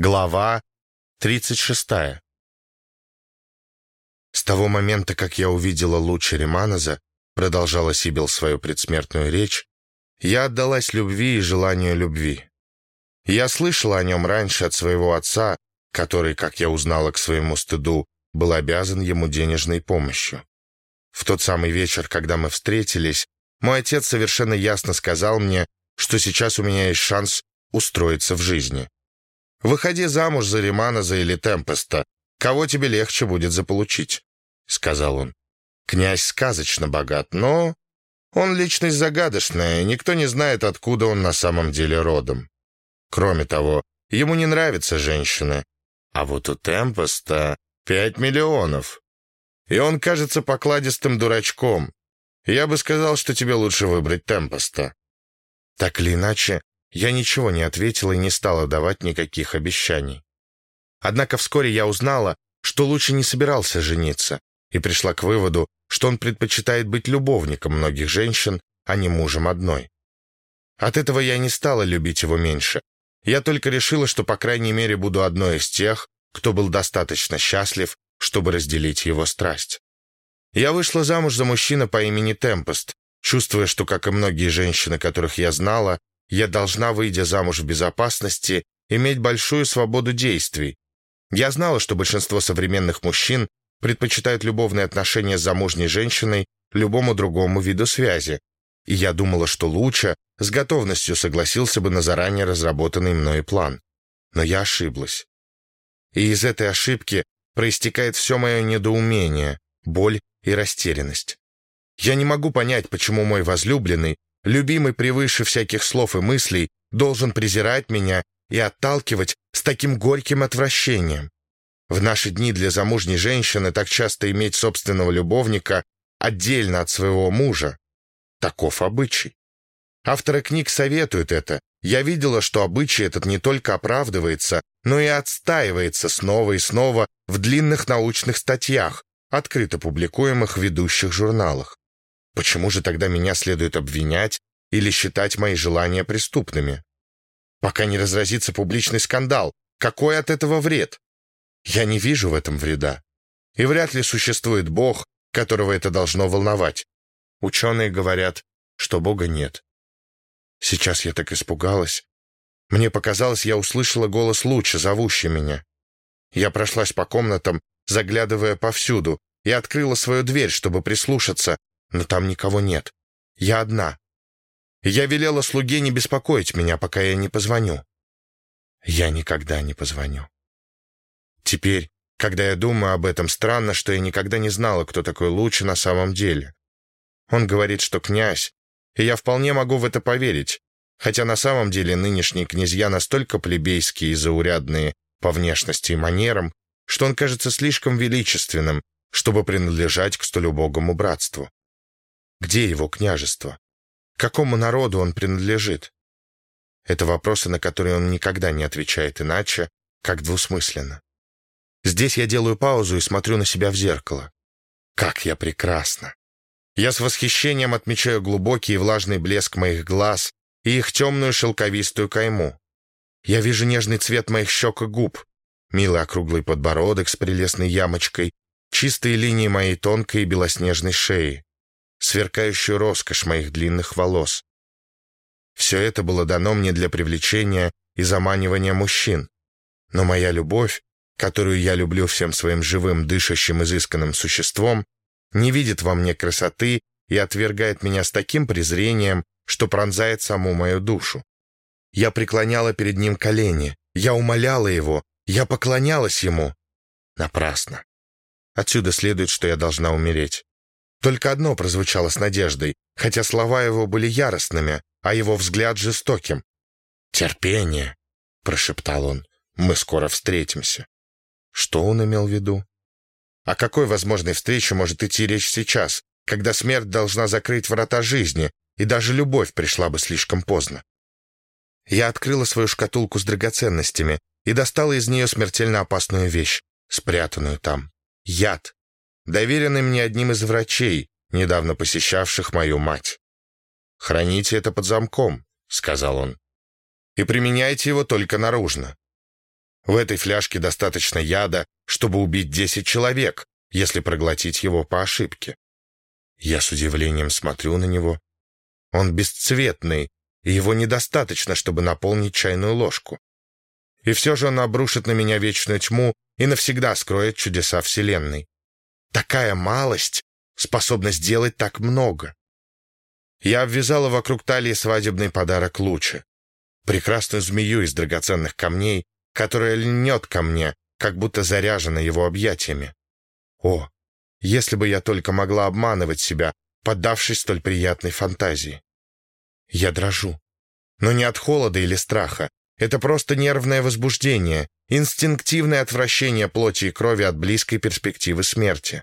Глава 36. С того момента, как я увидела луч Риманоза, продолжала Сибил свою предсмертную речь, я отдалась любви и желанию любви. Я слышала о нем раньше от своего отца, который, как я узнала к своему стыду, был обязан ему денежной помощью. В тот самый вечер, когда мы встретились, мой отец совершенно ясно сказал мне, что сейчас у меня есть шанс устроиться в жизни. Выходи замуж за Риманоза или Темпеста. Кого тебе легче будет заполучить?» — сказал он. «Князь сказочно богат, но он личность загадочная, и никто не знает, откуда он на самом деле родом. Кроме того, ему не нравятся женщины. А вот у Темпеста пять миллионов. И он кажется покладистым дурачком. Я бы сказал, что тебе лучше выбрать Темпеста». Так или иначе, я ничего не ответила и не стала давать никаких обещаний. Однако вскоре я узнала, что лучше не собирался жениться, и пришла к выводу, что он предпочитает быть любовником многих женщин, а не мужем одной. От этого я не стала любить его меньше. Я только решила, что по крайней мере буду одной из тех, кто был достаточно счастлив, чтобы разделить его страсть. Я вышла замуж за мужчину по имени Темпест, чувствуя, что, как и многие женщины, которых я знала, я должна, выйдя замуж в безопасности, иметь большую свободу действий. Я знала, что большинство современных мужчин предпочитают любовные отношения с замужней женщиной любому другому виду связи, и я думала, что Луча с готовностью согласился бы на заранее разработанный мной план. Но я ошиблась. И из этой ошибки проистекает все мое недоумение, боль и растерянность. Я не могу понять, почему мой возлюбленный любимый превыше всяких слов и мыслей, должен презирать меня и отталкивать с таким горьким отвращением. В наши дни для замужней женщины так часто иметь собственного любовника отдельно от своего мужа. Таков обычай. Авторы книг советуют это. Я видела, что обычай этот не только оправдывается, но и отстаивается снова и снова в длинных научных статьях, открыто публикуемых в ведущих журналах. Почему же тогда меня следует обвинять или считать мои желания преступными? Пока не разразится публичный скандал, какой от этого вред? Я не вижу в этом вреда. И вряд ли существует Бог, которого это должно волновать. Ученые говорят, что Бога нет. Сейчас я так испугалась. Мне показалось, я услышала голос луча, зовущий меня. Я прошлась по комнатам, заглядывая повсюду, и открыла свою дверь, чтобы прислушаться, но там никого нет. Я одна. Я велела слуге не беспокоить меня, пока я не позвоню. Я никогда не позвоню. Теперь, когда я думаю об этом, странно, что я никогда не знала, кто такой Лучи на самом деле. Он говорит, что князь, и я вполне могу в это поверить, хотя на самом деле нынешние князья настолько плебейские и заурядные по внешности и манерам, что он кажется слишком величественным, чтобы принадлежать к столь убогому братству. Где его княжество? Какому народу он принадлежит? Это вопросы, на которые он никогда не отвечает иначе, как двусмысленно. Здесь я делаю паузу и смотрю на себя в зеркало. Как я прекрасна! Я с восхищением отмечаю глубокий и влажный блеск моих глаз и их темную шелковистую кайму. Я вижу нежный цвет моих щек и губ, милый округлый подбородок с прелестной ямочкой, чистые линии моей тонкой и белоснежной шеи сверкающую роскошь моих длинных волос. Все это было дано мне для привлечения и заманивания мужчин. Но моя любовь, которую я люблю всем своим живым, дышащим, изысканным существом, не видит во мне красоты и отвергает меня с таким презрением, что пронзает саму мою душу. Я преклоняла перед ним колени, я умоляла его, я поклонялась ему. Напрасно. Отсюда следует, что я должна умереть. Только одно прозвучало с надеждой, хотя слова его были яростными, а его взгляд жестоким. «Терпение», — прошептал он, — «мы скоро встретимся». Что он имел в виду? О какой возможной встрече может идти речь сейчас, когда смерть должна закрыть врата жизни, и даже любовь пришла бы слишком поздно? Я открыла свою шкатулку с драгоценностями и достала из нее смертельно опасную вещь, спрятанную там. Яд, доверенный мне одним из врачей, недавно посещавших мою мать. «Храните это под замком», — сказал он, — «и применяйте его только наружно. В этой фляжке достаточно яда, чтобы убить 10 человек, если проглотить его по ошибке. Я с удивлением смотрю на него. Он бесцветный, и его недостаточно, чтобы наполнить чайную ложку. И все же он обрушит на меня вечную тьму и навсегда скроет чудеса Вселенной. Такая малость способна сделать так много. Я обвязала вокруг талии свадебный подарок Луча. Прекрасную змею из драгоценных камней, которая льнет ко мне, как будто заряжена его объятиями. О, если бы я только могла обманывать себя, поддавшись столь приятной фантазии. Я дрожу. Но не от холода или страха. Это просто нервное возбуждение, инстинктивное отвращение плоти и крови от близкой перспективы смерти.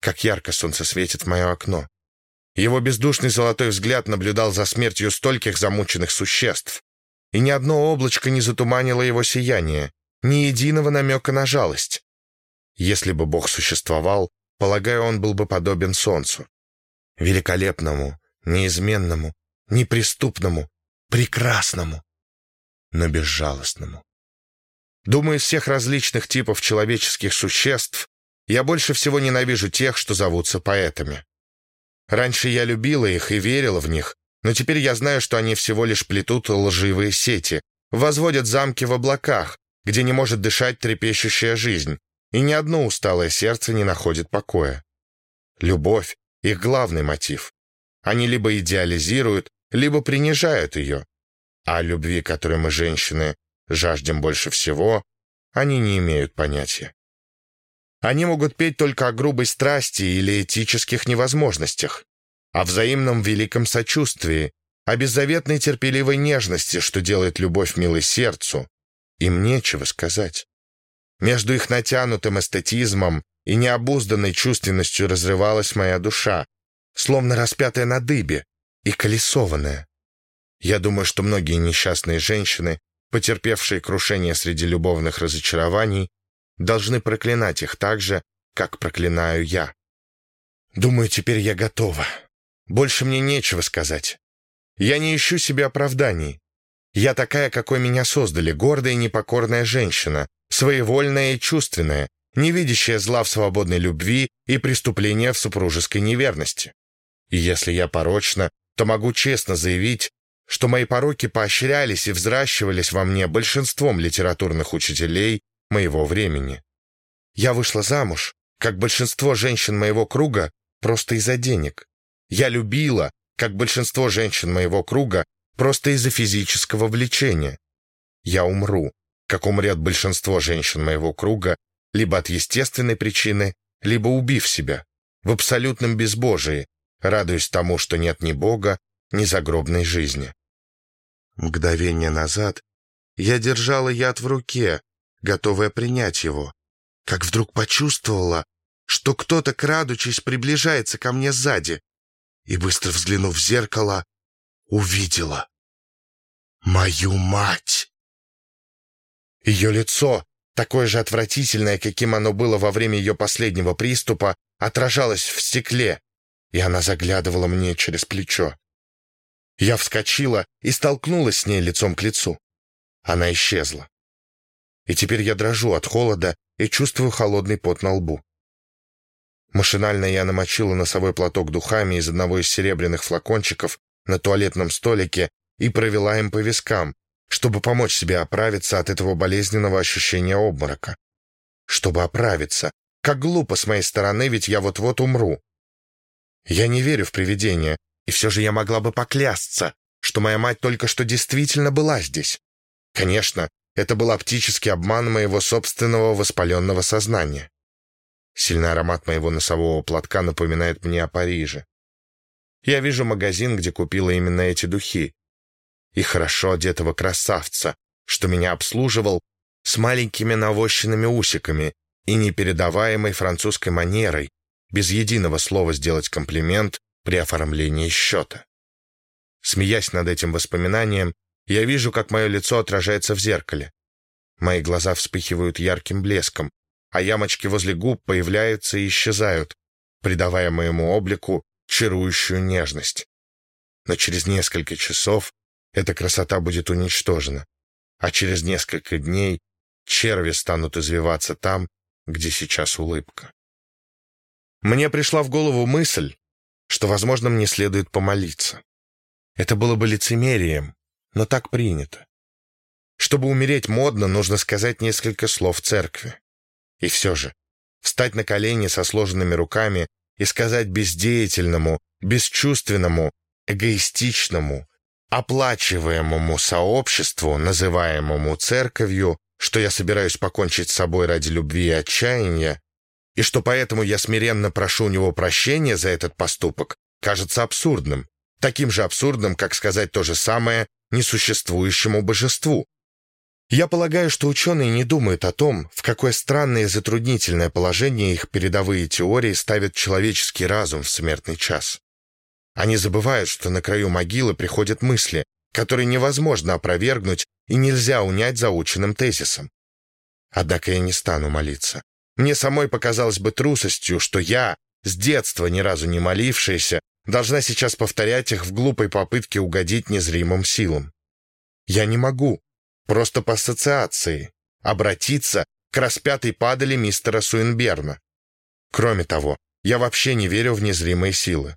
Как ярко солнце светит в мое окно. Его бездушный золотой взгляд наблюдал за смертью стольких замученных существ. И ни одно облачко не затуманило его сияние, ни единого намека на жалость. Если бы Бог существовал, полагаю, он был бы подобен солнцу. Великолепному, неизменному, неприступному, прекрасному, но безжалостному. Думаю, из всех различных типов человеческих существ я больше всего ненавижу тех, что зовутся поэтами. Раньше я любила их и верила в них, но теперь я знаю, что они всего лишь плетут лживые сети, возводят замки в облаках, где не может дышать трепещущая жизнь, и ни одно усталое сердце не находит покоя. Любовь — их главный мотив. Они либо идеализируют, либо принижают ее. А о любви, которой мы, женщины, жаждем больше всего, они не имеют понятия. Они могут петь только о грубой страсти или этических невозможностях, о взаимном великом сочувствии, о беззаветной терпеливой нежности, что делает любовь милой сердцу. Им нечего сказать. Между их натянутым эстетизмом и необузданной чувственностью разрывалась моя душа, словно распятая на дыбе и колесованная. Я думаю, что многие несчастные женщины, потерпевшие крушение среди любовных разочарований, должны проклинать их так же, как проклинаю я. Думаю, теперь я готова. Больше мне нечего сказать. Я не ищу себе оправданий. Я такая, какой меня создали, гордая и непокорная женщина, своевольная и чувственная, не видящая зла в свободной любви и преступления в супружеской неверности. И если я порочна, то могу честно заявить, что мои пороки поощрялись и взращивались во мне большинством литературных учителей моего времени. Я вышла замуж, как большинство женщин моего круга, просто из-за денег. Я любила, как большинство женщин моего круга, просто из-за физического влечения. Я умру, как умрет большинство женщин моего круга, либо от естественной причины, либо убив себя, в абсолютном безбожии, радуясь тому, что нет ни Бога, ни загробной жизни. Мгновение назад я держала яд в руке, готовая принять его, как вдруг почувствовала, что кто-то, крадучись, приближается ко мне сзади, и, быстро взглянув в зеркало, увидела мою мать. Ее лицо, такое же отвратительное, каким оно было во время ее последнего приступа, отражалось в стекле, и она заглядывала мне через плечо. Я вскочила и столкнулась с ней лицом к лицу. Она исчезла. И теперь я дрожу от холода и чувствую холодный пот на лбу. Машинально я намочила носовой платок духами из одного из серебряных флакончиков на туалетном столике и провела им по вискам, чтобы помочь себе оправиться от этого болезненного ощущения обморока. Чтобы оправиться. Как глупо с моей стороны, ведь я вот-вот умру. Я не верю в привидения, и все же я могла бы поклясться, что моя мать только что действительно была здесь. Конечно, это был оптический обман моего собственного воспаленного сознания. Сильный аромат моего носового платка напоминает мне о Париже. Я вижу магазин, где купила именно эти духи и хорошо одетого красавца, что меня обслуживал с маленькими навощенными усиками и непередаваемой французской манерой, без единого слова сделать комплимент при оформлении счета. Смеясь над этим воспоминанием, я вижу, как мое лицо отражается в зеркале. Мои глаза вспыхивают ярким блеском, а ямочки возле губ появляются и исчезают, придавая моему облику чарующую нежность. Но через несколько часов эта красота будет уничтожена, а через несколько дней черви станут извиваться там, где сейчас улыбка. Мне пришла в голову мысль, что, возможно, мне следует помолиться. Это было бы лицемерием, но так принято. Чтобы умереть модно, нужно сказать несколько слов церкви. И все же, встать на колени со сложенными руками и сказать бездеятельному, бесчувственному, эгоистичному, оплачиваемому сообществу, называемому церковью, что я собираюсь покончить с собой ради любви и отчаяния, и что поэтому я смиренно прошу у него прощения за этот поступок, кажется абсурдным, таким же абсурдным, как сказать то же самое несуществующему божеству. Я полагаю, что ученые не думают о том, в какое странное и затруднительное положение их передовые теории ставят человеческий разум в смертный час. Они забывают, что на краю могилы приходят мысли, которые невозможно опровергнуть и нельзя унять заученным тезисом. Однако я не стану молиться. Мне самой показалось бы трусостью, что я, с детства ни разу не молившаяся, должна сейчас повторять их в глупой попытке угодить незримым силам. Я не могу, просто по ассоциации, обратиться к распятой падали мистера Суинберна. Кроме того, я вообще не верю в незримые силы.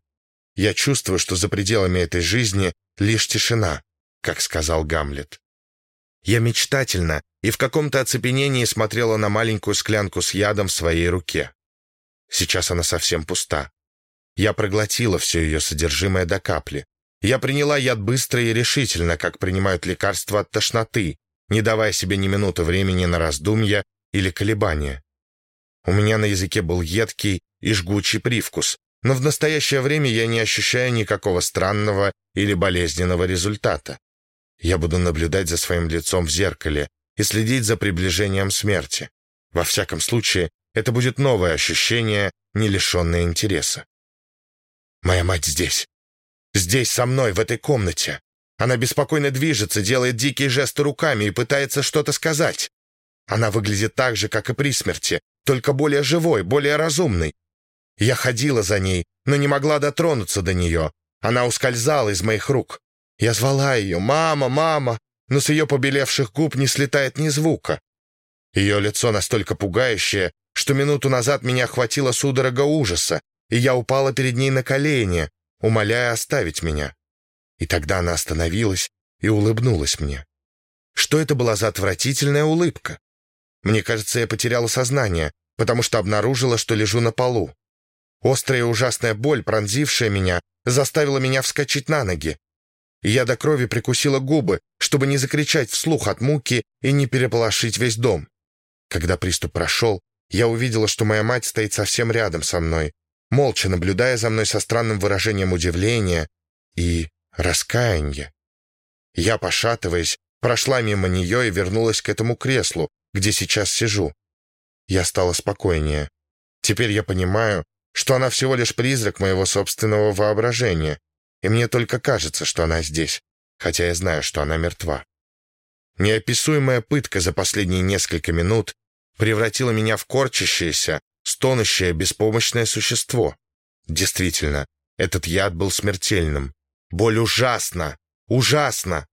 Я чувствую, что за пределами этой жизни лишь тишина, как сказал Гамлет. Я мечтательно и в каком-то оцепенении смотрела на маленькую склянку с ядом в своей руке. Сейчас она совсем пуста. Я проглотила все ее содержимое до капли. Я приняла яд быстро и решительно, как принимают лекарства от тошноты, не давая себе ни минуты времени на раздумья или колебания. У меня на языке был едкий и жгучий привкус, но в настоящее время я не ощущаю никакого странного или болезненного результата. Я буду наблюдать за своим лицом в зеркале и следить за приближением смерти. Во всяком случае, это будет новое ощущение, не лишенное интереса. Моя мать здесь. Здесь со мной, в этой комнате. Она беспокойно движется, делает дикие жесты руками и пытается что-то сказать. Она выглядит так же, как и при смерти, только более живой, более разумной. Я ходила за ней, но не могла дотронуться до нее. Она ускользала из моих рук. Я звала ее «Мама, мама!», но с ее побелевших губ не слетает ни звука. Ее лицо настолько пугающее, что минуту назад меня охватила судорога ужаса, и я упала перед ней на колени, умоляя оставить меня. И тогда она остановилась и улыбнулась мне. Что это была за отвратительная улыбка? Мне кажется, я потеряла сознание, потому что обнаружила, что лежу на полу. Острая и ужасная боль, пронзившая меня, заставила меня вскочить на ноги я до крови прикусила губы, чтобы не закричать вслух от муки и не переполошить весь дом. Когда приступ прошел, я увидела, что моя мать стоит совсем рядом со мной, молча наблюдая за мной со странным выражением удивления и раскаяния. Я, пошатываясь, прошла мимо нее и вернулась к этому креслу, где сейчас сижу. Я стала спокойнее. Теперь я понимаю, что она всего лишь призрак моего собственного воображения, и мне только кажется, что она здесь, хотя я знаю, что она мертва. Неописуемая пытка за последние несколько минут превратила меня в корчащееся, стонущее, беспомощное существо. Действительно, этот яд был смертельным. Боль ужасна, ужасно.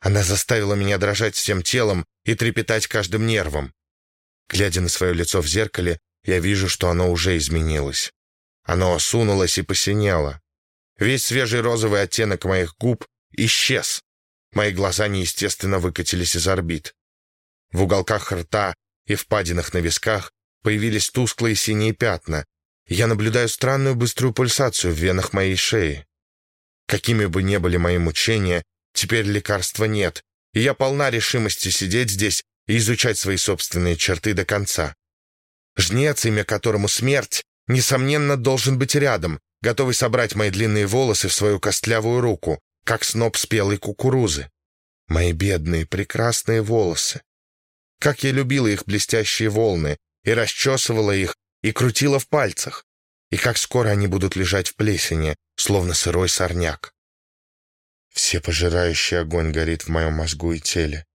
Она заставила меня дрожать всем телом и трепетать каждым нервом. Глядя на свое лицо в зеркале, я вижу, что оно уже изменилось. Оно осунулось и посинело. Весь свежий розовый оттенок моих губ исчез. Мои глаза неестественно выкатились из орбит. В уголках рта и впадинах на висках появились тусклые синие пятна. Я наблюдаю странную быструю пульсацию в венах моей шеи. Какими бы ни были мои мучения, теперь лекарства нет, и я полна решимости сидеть здесь и изучать свои собственные черты до конца. Жнец, имя которому смерть, несомненно, должен быть рядом, готовый собрать мои длинные волосы в свою костлявую руку, как сноп спелой кукурузы. Мои бедные, прекрасные волосы. Как я любила их блестящие волны, и расчесывала их, и крутила в пальцах. И как скоро они будут лежать в плесени, словно сырой сорняк. Все пожирающий огонь горит в моем мозгу и теле.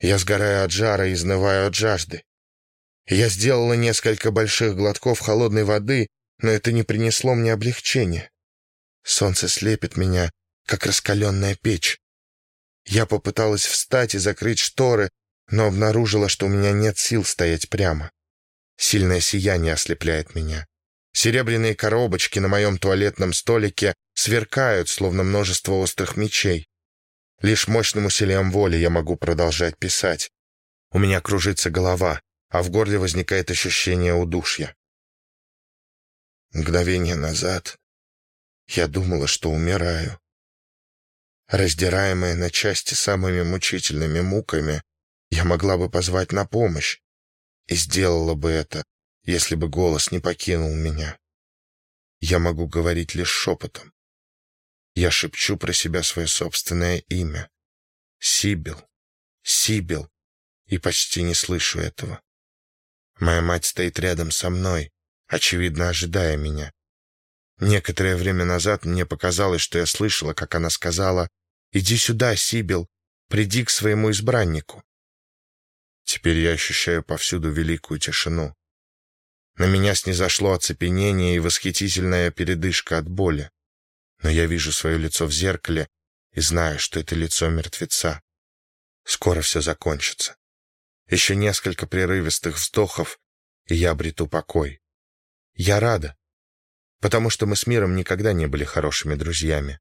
Я сгораю от жара и изнываю от жажды. Я сделала несколько больших глотков холодной воды но это не принесло мне облегчения. Солнце слепит меня, как раскаленная печь. Я попыталась встать и закрыть шторы, но обнаружила, что у меня нет сил стоять прямо. Сильное сияние ослепляет меня. Серебряные коробочки на моем туалетном столике сверкают, словно множество острых мечей. Лишь мощным усилием воли я могу продолжать писать. У меня кружится голова, а в горле возникает ощущение удушья. Мгновение назад я думала, что умираю. Раздираемая на части самыми мучительными муками, я могла бы позвать на помощь и сделала бы это, если бы голос не покинул меня. Я могу говорить лишь шепотом. Я шепчу про себя свое собственное имя. Сибил, Сибил, и почти не слышу этого. Моя мать стоит рядом со мной, очевидно, ожидая меня. Некоторое время назад мне показалось, что я слышала, как она сказала «Иди сюда, Сибил, приди к своему избраннику». Теперь я ощущаю повсюду великую тишину. На меня снизошло оцепенение и восхитительная передышка от боли. Но я вижу свое лицо в зеркале и знаю, что это лицо мертвеца. Скоро все закончится. Еще несколько прерывистых вздохов, и я обрету покой. Я рада, потому что мы с миром никогда не были хорошими друзьями.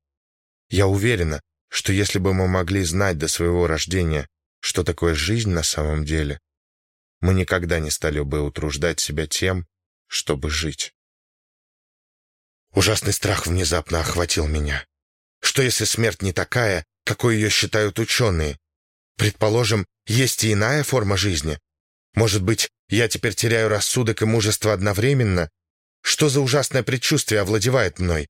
Я уверена, что если бы мы могли знать до своего рождения, что такое жизнь на самом деле, мы никогда не стали бы утруждать себя тем, чтобы жить. Ужасный страх внезапно охватил меня. Что если смерть не такая, какой ее считают ученые? Предположим, есть и иная форма жизни. Может быть, я теперь теряю рассудок и мужество одновременно? Что за ужасное предчувствие овладевает мной?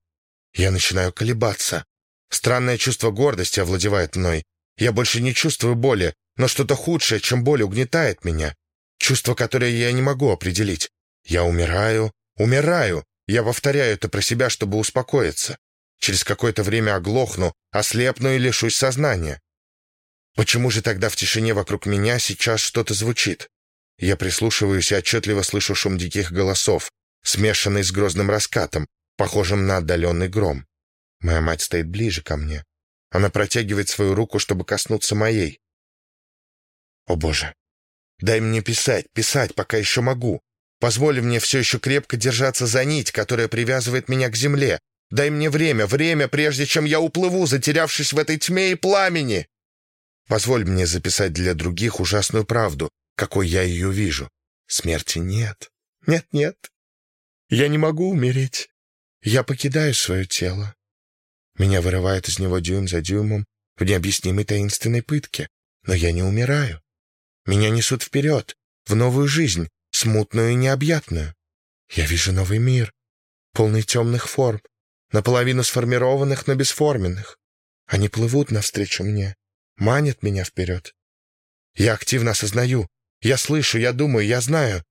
Я начинаю колебаться. Странное чувство гордости овладевает мной. Я больше не чувствую боли, но что-то худшее, чем боль, угнетает меня. Чувство, которое я не могу определить. Я умираю, умираю. Я повторяю это про себя, чтобы успокоиться. Через какое-то время оглохну, ослепну и лишусь сознания. Почему же тогда в тишине вокруг меня сейчас что-то звучит? Я прислушиваюсь и отчетливо слышу шум диких голосов, смешанный с грозным раскатом, похожим на отдаленный гром. Моя мать стоит ближе ко мне. Она протягивает свою руку, чтобы коснуться моей. О, Боже! Дай мне писать, писать, пока еще могу. Позволь мне все еще крепко держаться за нить, которая привязывает меня к земле. Дай мне время, время, прежде чем я уплыву, затерявшись в этой тьме и пламени. Позволь мне записать для других ужасную правду, какой я ее вижу. Смерти нет. Нет, нет. Я не могу умереть. Я покидаю свое тело. Меня вырывает из него дюйм за дюймом в необъяснимой таинственной пытке. Но я не умираю. Меня несут вперед, в новую жизнь, смутную и необъятную. Я вижу новый мир, полный темных форм, наполовину сформированных, но бесформенных. Они плывут навстречу мне, манят меня вперед. Я активно осознаю, я слышу, я думаю, я знаю.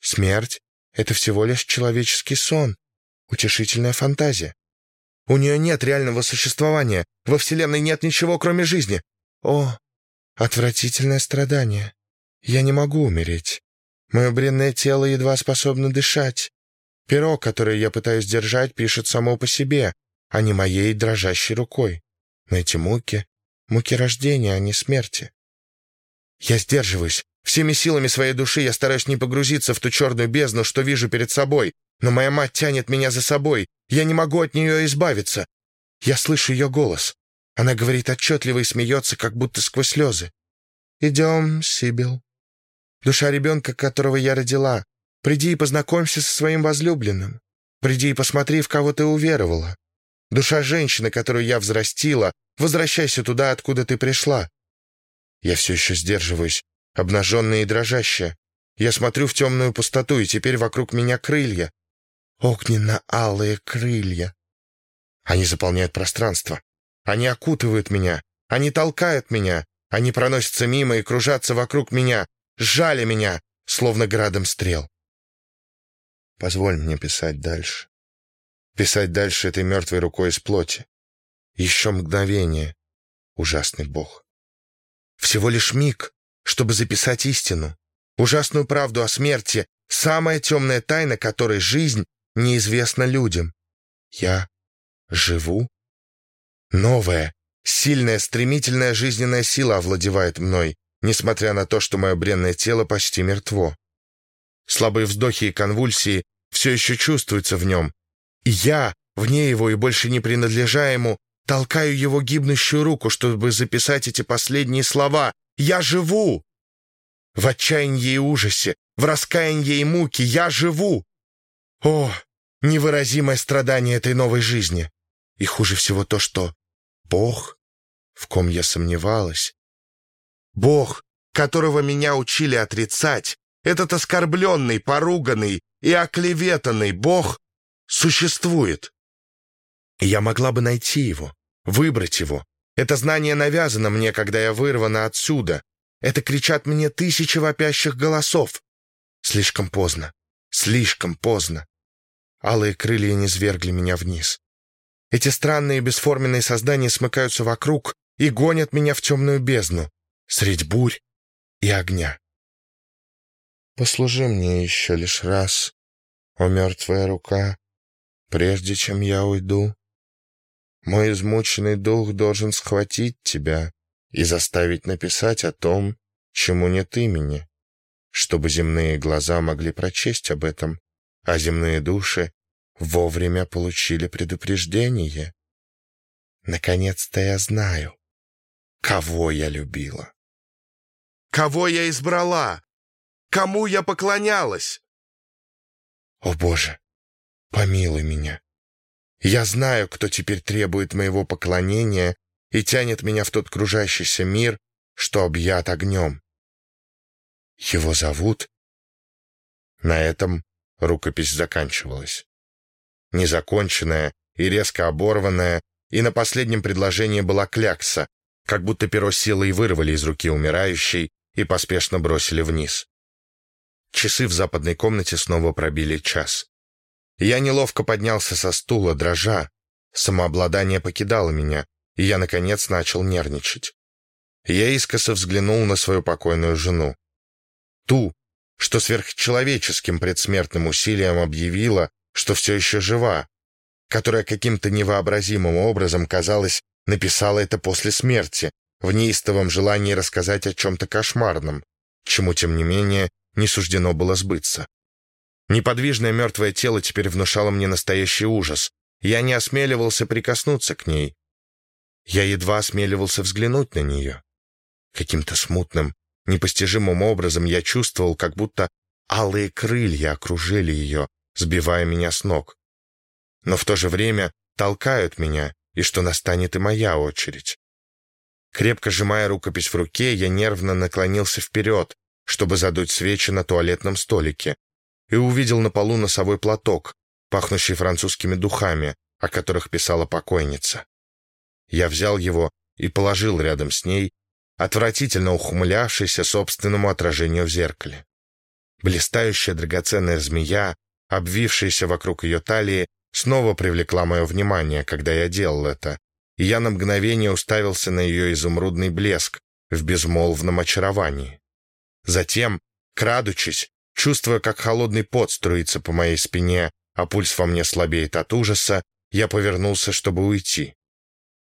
Смерть — это всего лишь человеческий сон, утешительная фантазия. У нее нет реального существования, во Вселенной нет ничего, кроме жизни. О, отвратительное страдание. Я не могу умереть. Мое бренное тело едва способно дышать. Перо, которое я пытаюсь держать, пишет само по себе, а не моей дрожащей рукой. Но эти муки Муки рождения, а не смерти. Я сдерживаюсь. Всеми силами своей души я стараюсь не погрузиться в ту черную бездну, что вижу перед собой. Но моя мать тянет меня за собой. Я не могу от нее избавиться. Я слышу ее голос. Она говорит отчетливо и смеется, как будто сквозь слезы. «Идем, Сибил. Душа ребенка, которого я родила. Приди и познакомься со своим возлюбленным. Приди и посмотри, в кого ты уверовала. Душа женщины, которую я взрастила, Возвращайся туда, откуда ты пришла. Я все еще сдерживаюсь, обнаженная и дрожащая. Я смотрю в темную пустоту, и теперь вокруг меня крылья. Огненно-алые крылья. Они заполняют пространство. Они окутывают меня. Они толкают меня. Они проносятся мимо и кружатся вокруг меня, сжали меня, словно градом стрел. Позволь мне писать дальше. Писать дальше этой мертвой рукой из плоти. Еще мгновение, ужасный бог. Всего лишь миг, чтобы записать истину, ужасную правду о смерти, самая темная тайна которой жизнь неизвестна людям. Я живу? Новая, сильная, стремительная жизненная сила овладевает мной, несмотря на то, что мое бренное тело почти мертво. Слабые вздохи и конвульсии все еще чувствуются в нем. И я, вне его и больше не принадлежа ему, толкаю его гибнущую руку, чтобы записать эти последние слова. «Я живу!» В отчаянии и ужасе, в раскаянии и муке я живу! О, невыразимое страдание этой новой жизни! И хуже всего то, что Бог, в ком я сомневалась, Бог, которого меня учили отрицать, этот оскорбленный, поруганный и оклеветанный Бог существует. Я могла бы найти его, выбрать его. Это знание навязано мне, когда я вырвана отсюда. Это кричат мне тысячи вопящих голосов. Слишком поздно, слишком поздно. Алые крылья не свергли меня вниз. Эти странные бесформенные создания смыкаются вокруг и гонят меня в темную бездну, средь бурь и огня. Послужи мне еще лишь раз, о мертвая рука, прежде чем я уйду. Мой измученный дух должен схватить тебя и заставить написать о том, чему нет имени, чтобы земные глаза могли прочесть об этом, а земные души вовремя получили предупреждение. Наконец-то я знаю, кого я любила. Кого я избрала? Кому я поклонялась? О, Боже, помилуй меня. Я знаю, кто теперь требует моего поклонения и тянет меня в тот кружащийся мир, что объят огнем. Его зовут... На этом рукопись заканчивалась. Незаконченная и резко оборванная, и на последнем предложении была клякса, как будто перо силой вырвали из руки умирающей и поспешно бросили вниз. Часы в западной комнате снова пробили час. Я неловко поднялся со стула, дрожа. Самообладание покидало меня, и я, наконец, начал нервничать. Я искоса взглянул на свою покойную жену. Ту, что сверхчеловеческим предсмертным усилием объявила, что все еще жива, которая каким-то невообразимым образом, казалось, написала это после смерти, в неистовом желании рассказать о чем-то кошмарном, чему, тем не менее, не суждено было сбыться. Неподвижное мертвое тело теперь внушало мне настоящий ужас. Я не осмеливался прикоснуться к ней. Я едва осмеливался взглянуть на нее. Каким-то смутным, непостижимым образом я чувствовал, как будто алые крылья окружили ее, сбивая меня с ног. Но в то же время толкают меня, и что настанет и моя очередь. Крепко сжимая рукопись в руке, я нервно наклонился вперед, чтобы задуть свечи на туалетном столике, и увидел на полу носовой платок, пахнущий французскими духами, о которых писала покойница. Я взял его и положил рядом с ней, отвратительно ухмылявшийся собственному отражению в зеркале. Блистающая драгоценная змея, обвившаяся вокруг ее талии, снова привлекла мое внимание, когда я делал это, и я на мгновение уставился на ее изумрудный блеск в безмолвном очаровании. Затем, крадучись, чувствуя, как холодный пот струится по моей спине, а пульс во мне слабеет от ужаса, я повернулся, чтобы уйти.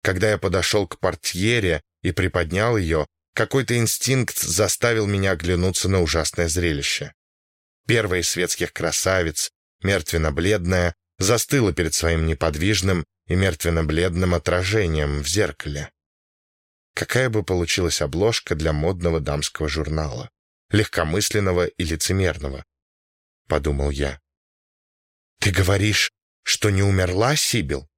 Когда я подошел к портьере и приподнял ее, какой-то инстинкт заставил меня оглянуться на ужасное зрелище. Первая из светских красавиц, мертвенно-бледная, застыла перед своим неподвижным и мертвенно-бледным отражением в зеркале. Какая бы получилась обложка для модного дамского журнала? Легкомысленного и лицемерного. Подумал я. «Ты говоришь, что не умерла, Сибил?»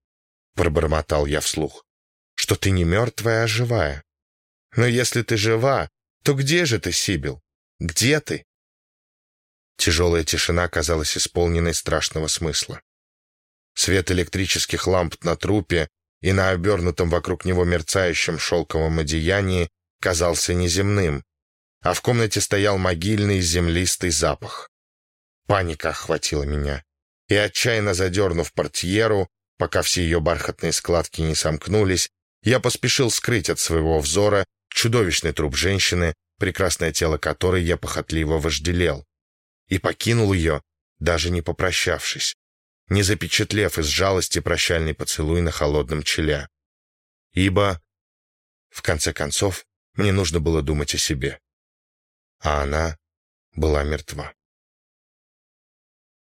Пробормотал я вслух. «Что ты не мертвая, а живая. Но если ты жива, то где же ты, Сибил? Где ты?» Тяжелая тишина казалась исполненной страшного смысла. Свет электрических ламп на трупе и на обернутом вокруг него мерцающем шелковом одеянии казался неземным, а в комнате стоял могильный землистый запах. Паника охватила меня, и, отчаянно задернув портьеру, пока все ее бархатные складки не сомкнулись, я поспешил скрыть от своего взора чудовищный труп женщины, прекрасное тело которой я похотливо вожделел, и покинул ее, даже не попрощавшись, не запечатлев из жалости прощальный поцелуй на холодном челе. Ибо, в конце концов, мне нужно было думать о себе. А она была мертва.